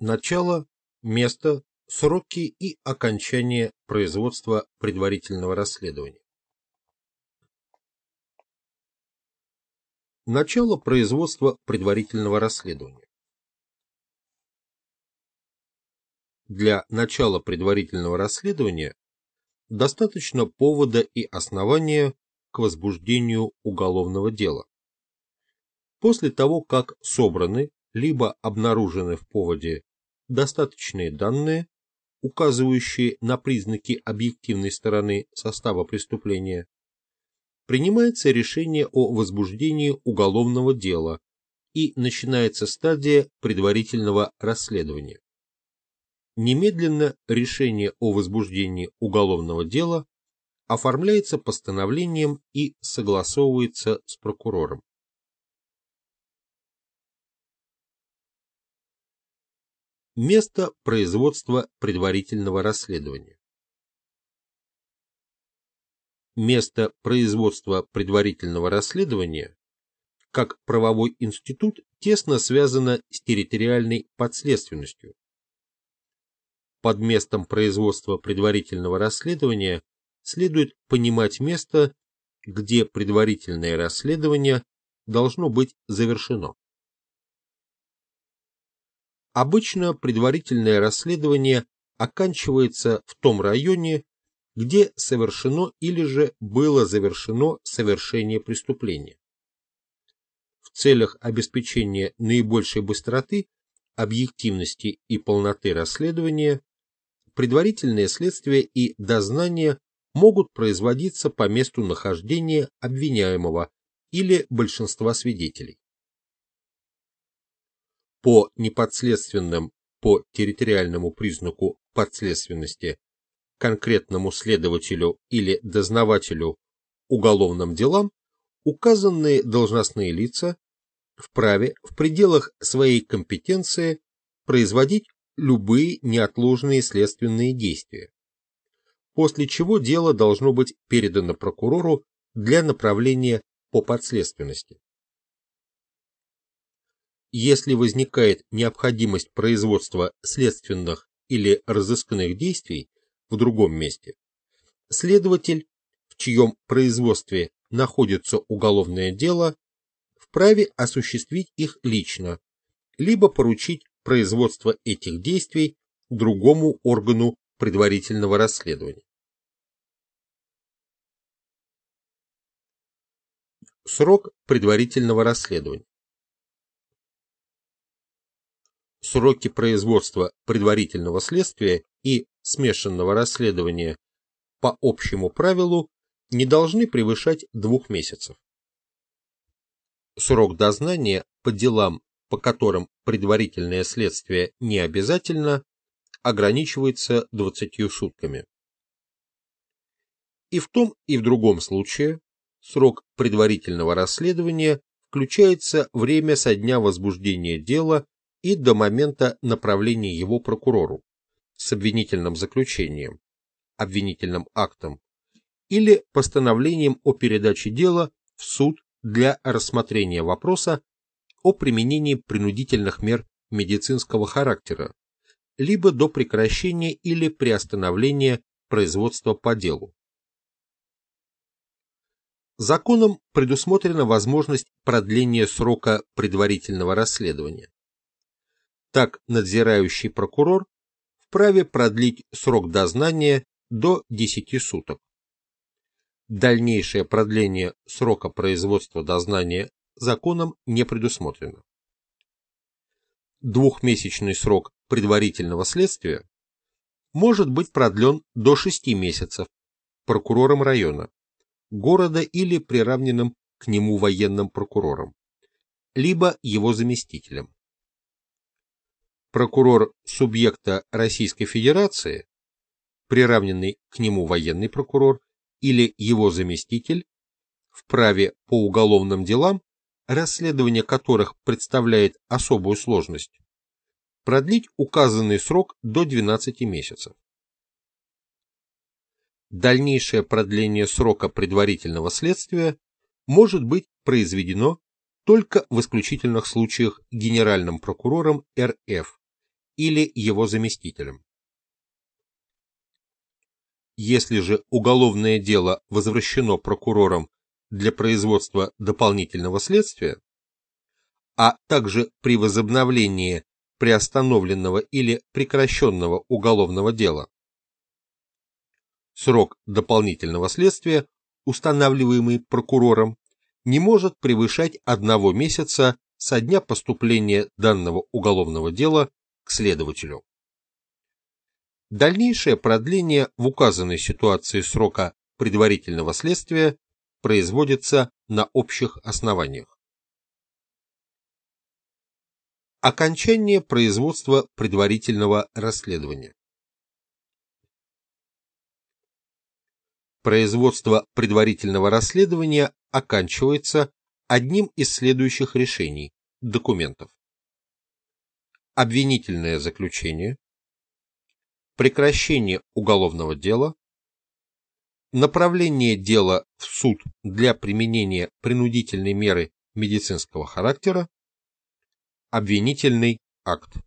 Начало, место, сроки и окончание производства предварительного расследования. Начало производства предварительного расследования. Для начала предварительного расследования достаточно повода и основания к возбуждению уголовного дела. После того, как собраны либо обнаружены в поводе достаточные данные, указывающие на признаки объективной стороны состава преступления, принимается решение о возбуждении уголовного дела и начинается стадия предварительного расследования. Немедленно решение о возбуждении уголовного дела оформляется постановлением и согласовывается с прокурором. Место производства предварительного расследования. Место производства предварительного расследования как правовой институт тесно связано с территориальной подследственностью. Под местом производства предварительного расследования следует понимать место, где предварительное расследование должно быть завершено. Обычно предварительное расследование оканчивается в том районе, где совершено или же было завершено совершение преступления. В целях обеспечения наибольшей быстроты, объективности и полноты расследования, предварительное следствие и дознание могут производиться по месту нахождения обвиняемого или большинства свидетелей по неподследственным по территориальному признаку подследственности конкретному следователю или дознавателю уголовным делам указанные должностные лица вправе в пределах своей компетенции производить любые неотложные следственные действия, после чего дело должно быть передано прокурору для направления по подследственности. Если возникает необходимость производства следственных или разыскных действий в другом месте, следователь, в чьем производстве находится уголовное дело, вправе осуществить их лично, либо поручить производство этих действий другому органу предварительного расследования. Срок предварительного расследования сроки производства предварительного следствия и смешанного расследования по общему правилу не должны превышать двух месяцев. Срок дознания по делам, по которым предварительное следствие не обязательно, ограничивается 20 сутками. И в том и в другом случае срок предварительного расследования включается время со дня возбуждения дела и до момента направления его прокурору с обвинительным заключением, обвинительным актом или постановлением о передаче дела в суд для рассмотрения вопроса о применении принудительных мер медицинского характера, либо до прекращения или приостановления производства по делу. Законом предусмотрена возможность продления срока предварительного расследования так надзирающий прокурор вправе продлить срок дознания до 10 суток. Дальнейшее продление срока производства дознания законом не предусмотрено. Двухмесячный срок предварительного следствия может быть продлен до 6 месяцев прокурором района, города или приравненным к нему военным прокурором, либо его заместителем прокурор субъекта Российской Федерации, приравненный к нему военный прокурор или его заместитель, вправе по уголовным делам, расследование которых представляет особую сложность, продлить указанный срок до 12 месяцев. Дальнейшее продление срока предварительного следствия может быть произведено только в исключительных случаях Генеральным прокурором РФ или его заместителем. Если же уголовное дело возвращено прокурором для производства дополнительного следствия, а также при возобновлении приостановленного или прекращенного уголовного дела, срок дополнительного следствия, устанавливаемый прокурором, не может превышать одного месяца со дня поступления данного уголовного дела к следователю. Дальнейшее продление в указанной ситуации срока предварительного следствия производится на общих основаниях. Окончание производства предварительного расследования. Производство предварительного расследования оканчивается одним из следующих решений документов. Обвинительное заключение, прекращение уголовного дела, направление дела в суд для применения принудительной меры медицинского характера, обвинительный акт.